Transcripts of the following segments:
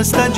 was the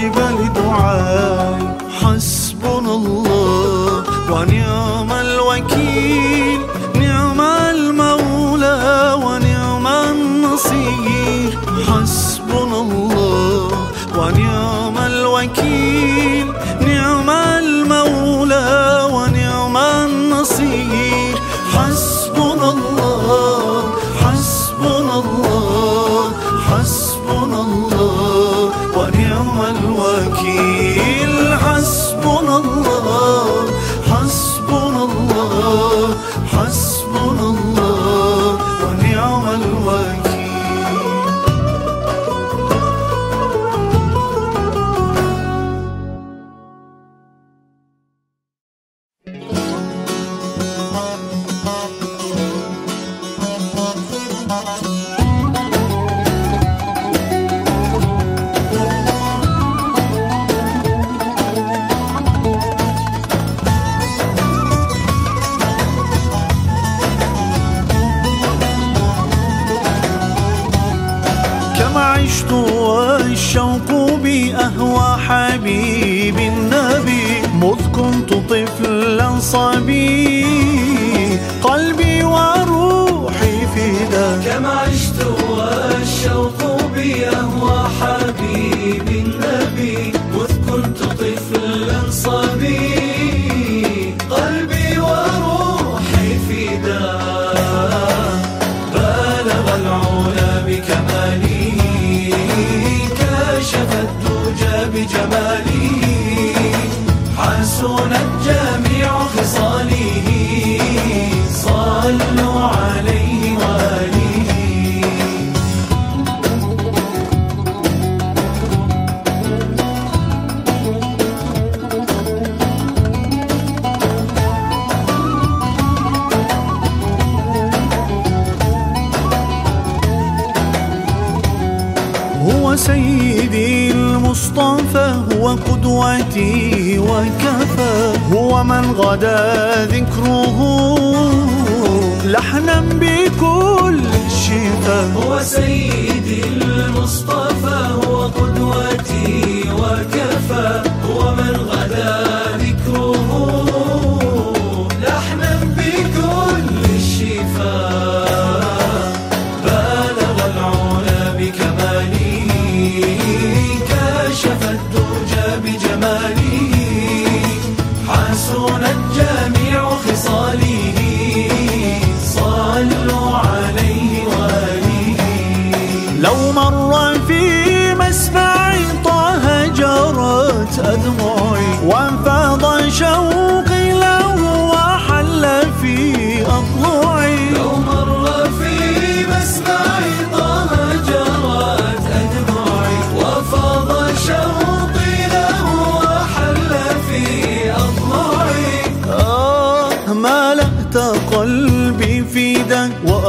ثروتي وكفى هو من غدا ذكره. لحنا بكل شفاء هو سيدي المصطفى هو قدوتي وكفى. هو من غدا ذكره.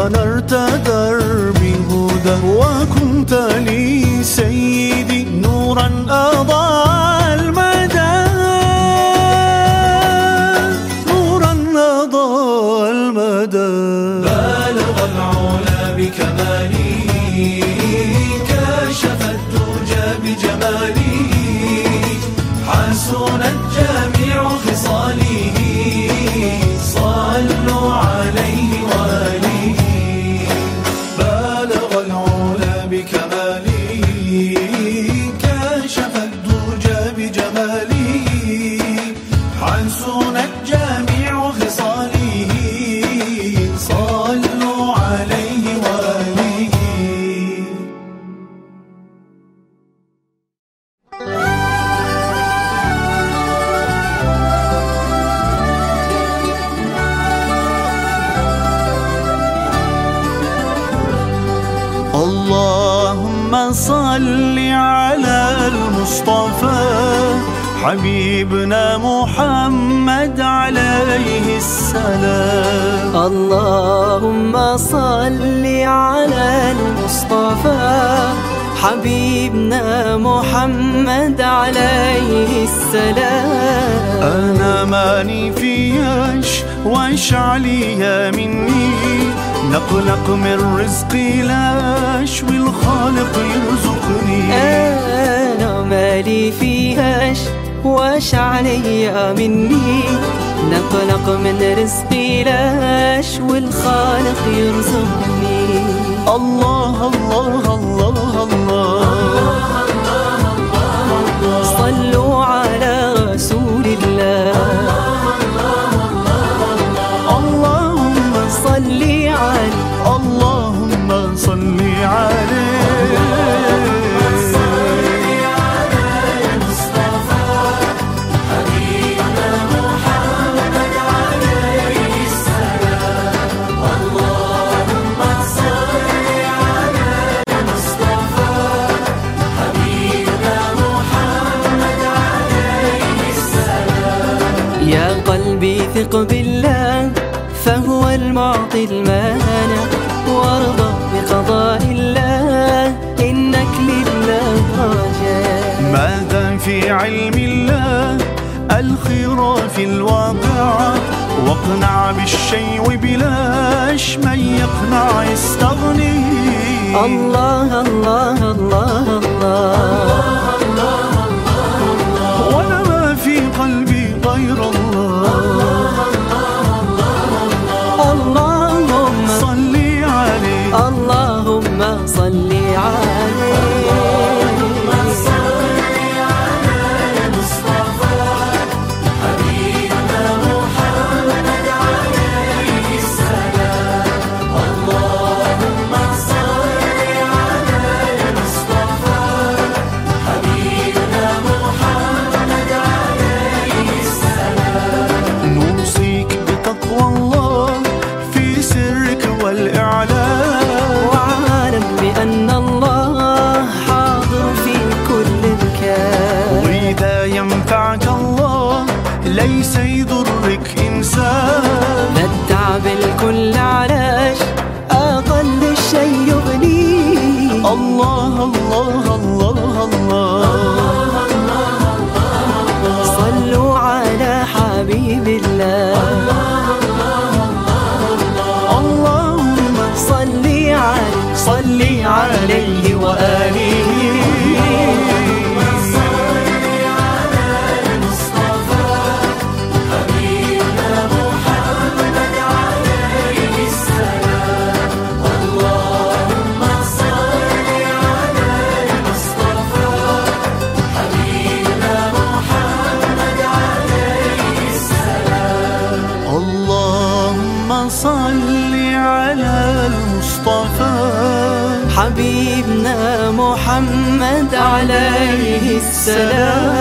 ونرت دربي هدى وكنت لي سيدي نورا أضاء المدى. نورا أضاء مش عليا مني. نقلق من رزقي لاش والخالق يرزقني. أنا مالي فيهاش واش عليا مني؟ نقلق من رزقي لاش والخالق يرزقني. الله يقنع بالشيء وبلاش ما يقنع يستغني. الله الله الله الله, الله. عليه السلام.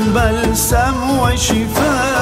بلسم وشفاء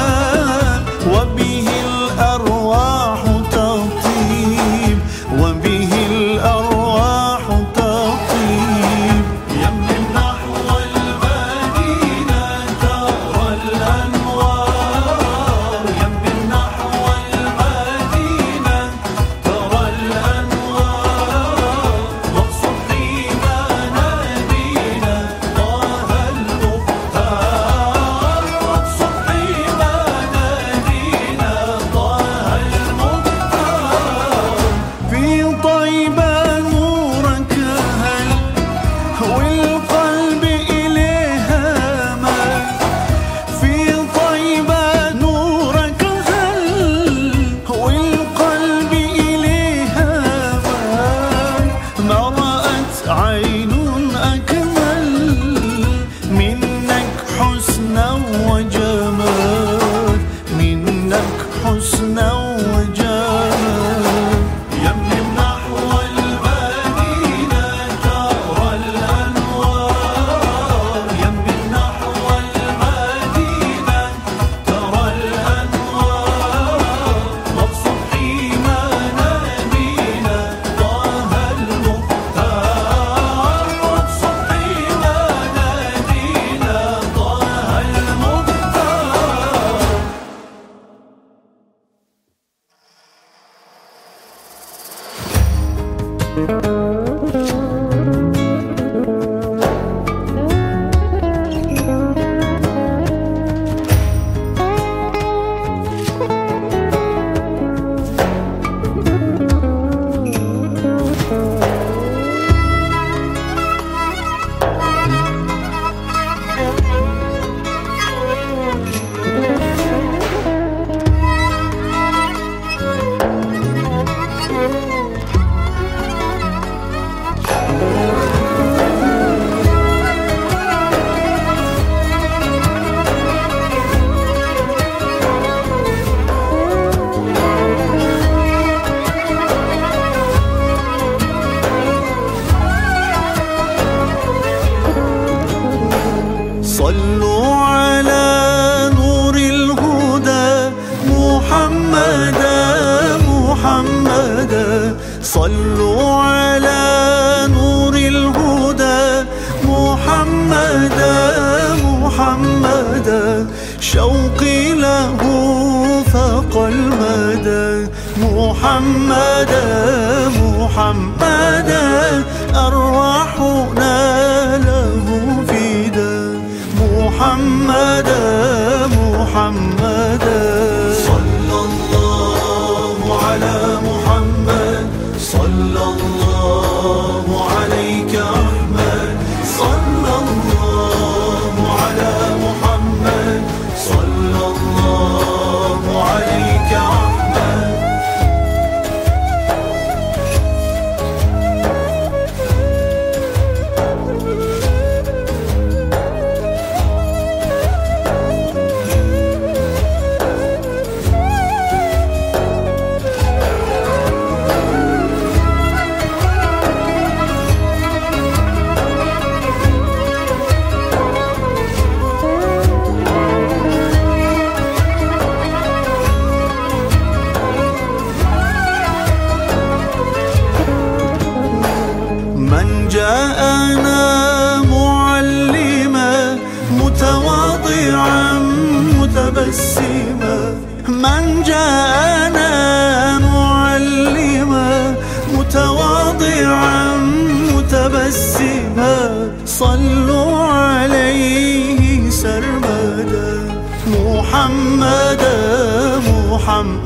محمدا محمدا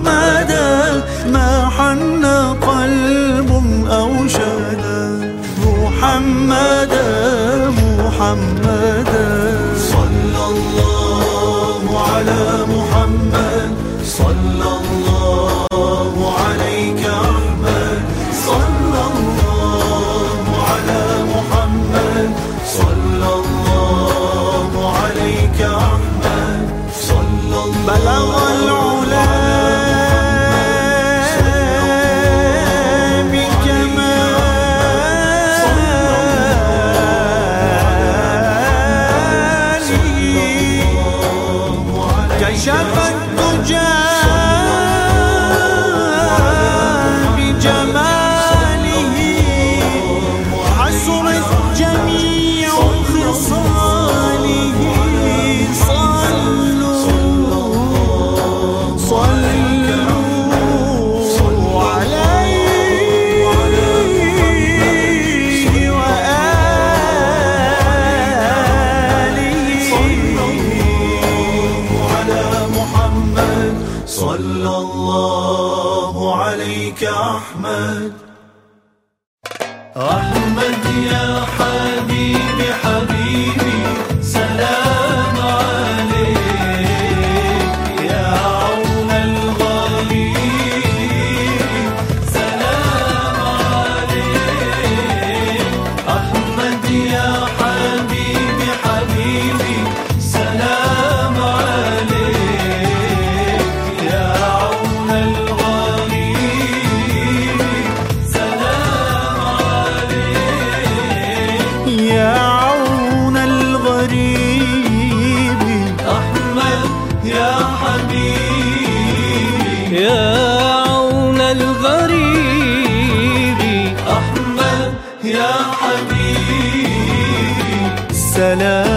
مدى ما حن قلب محمدا محمدا صلى الله على محمد. صلى الله عليه hele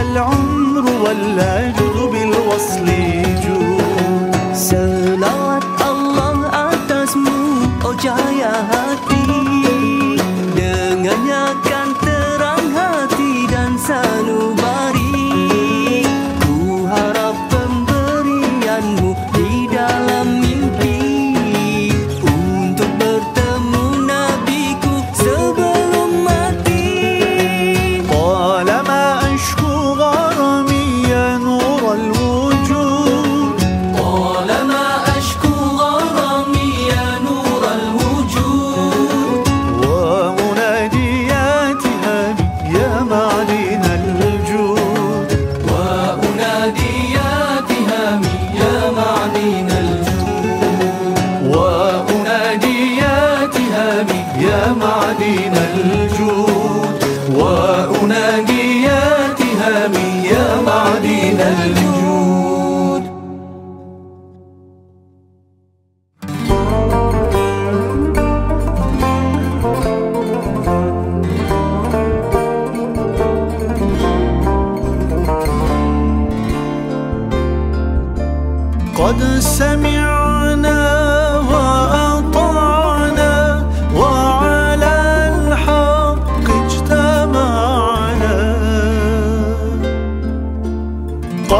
العمر ولا جرب بالوصل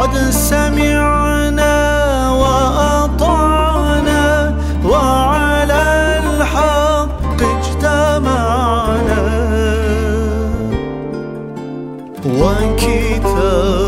قد سمعنا وأطعنا وعلى الحق اجتمعنا. وكتاب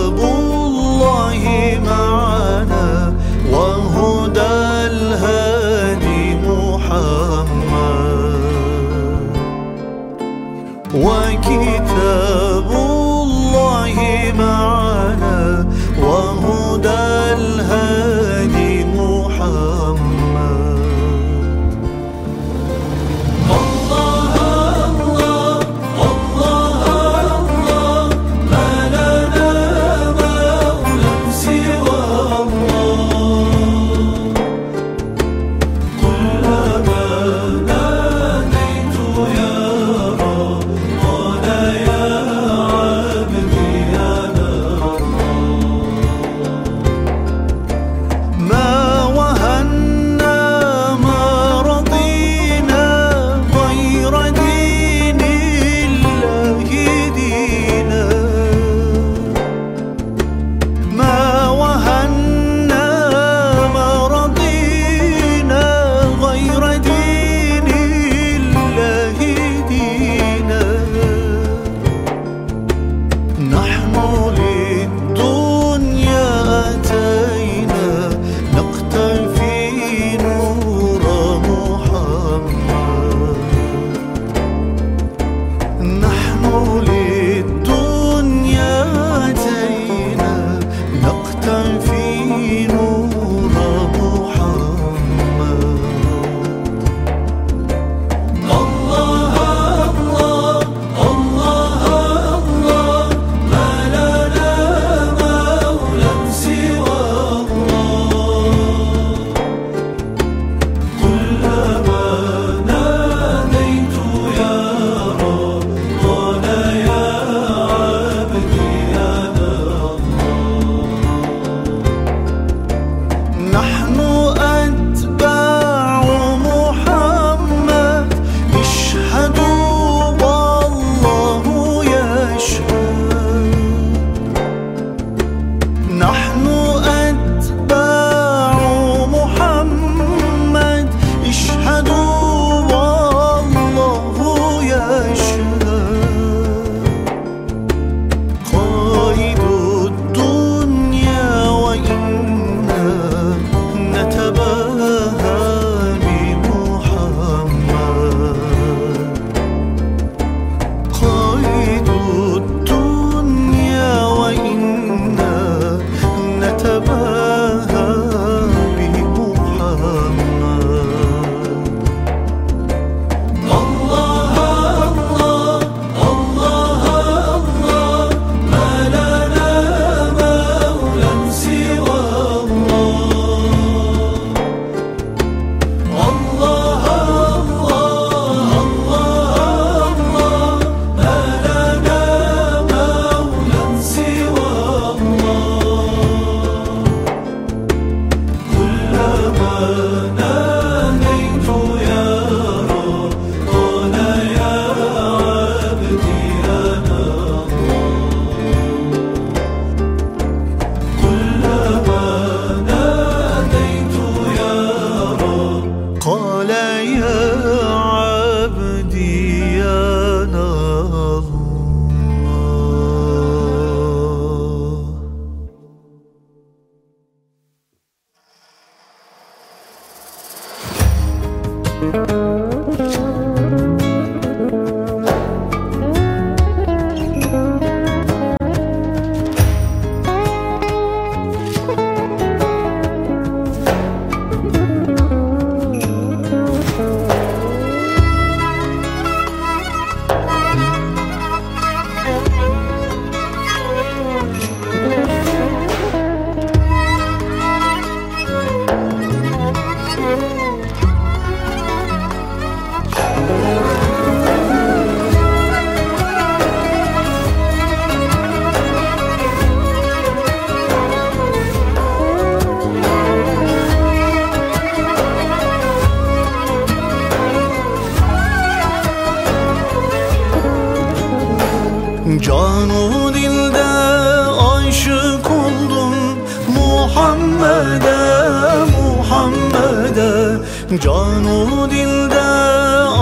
Canu dinde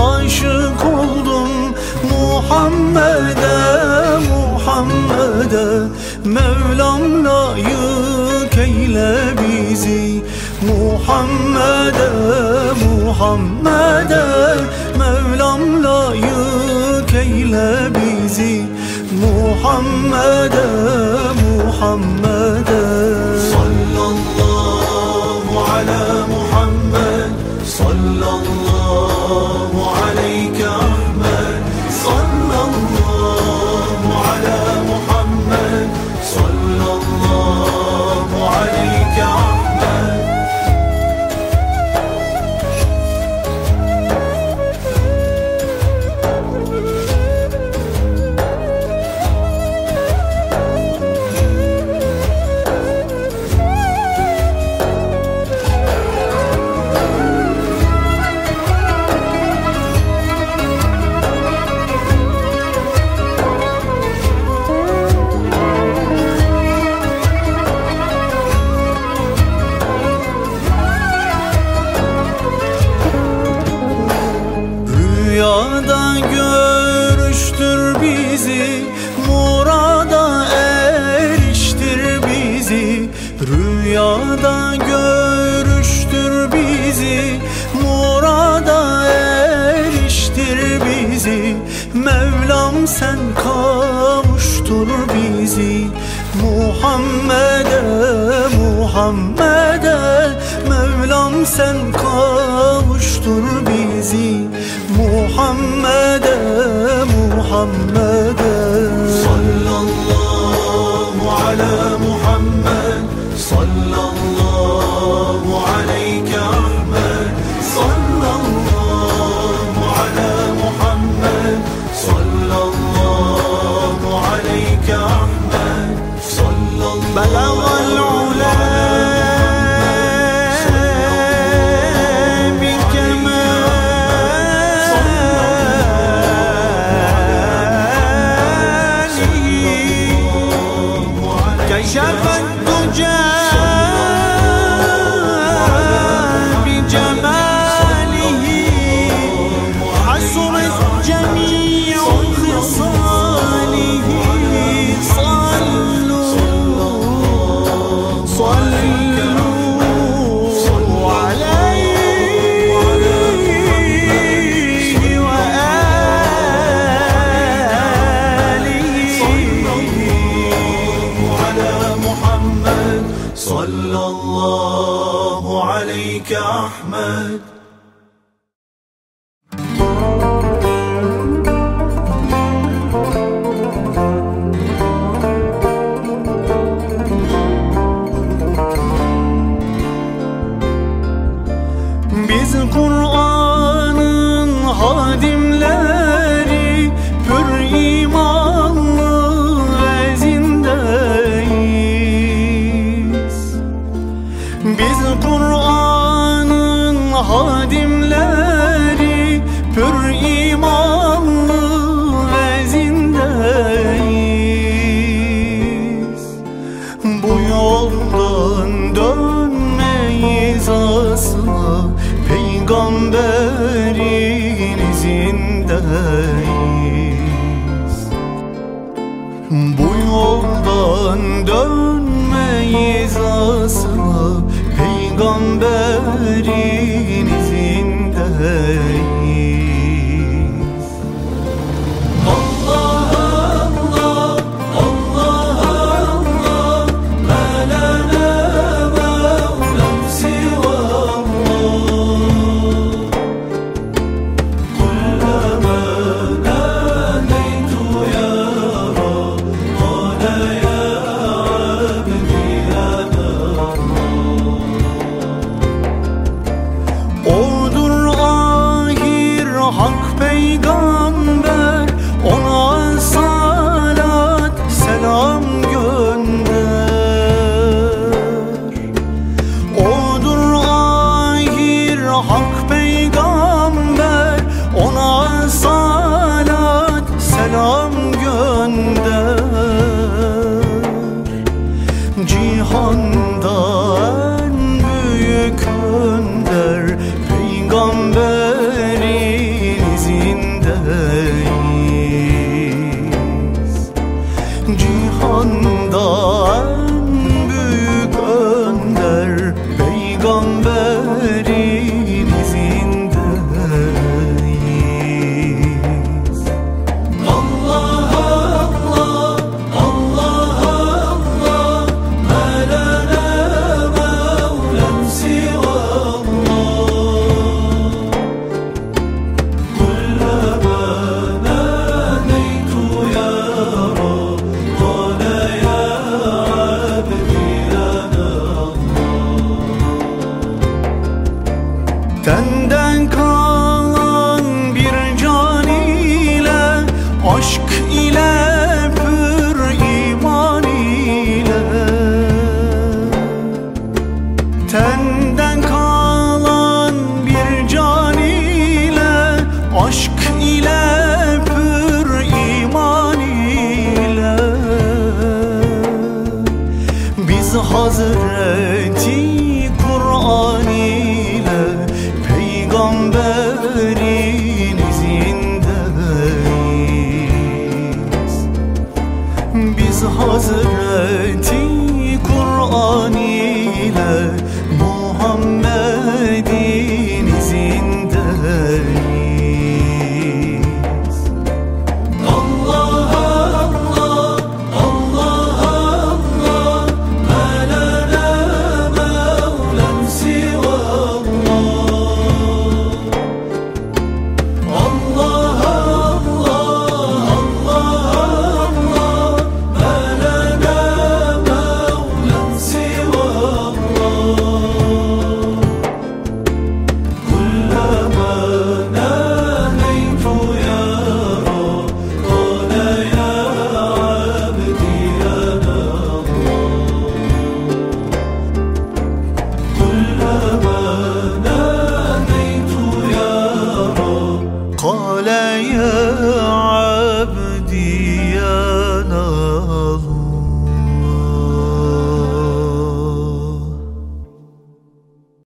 aşık oldum Muhammed'e Muhammed'e. Mevlam layık eyle bizi Muhammed'e Muhammed'e. Mevlam layık eyle bizi Muhammed'e Muhammed Muhammed'e Muhammed'e Mevlam sen kavuştur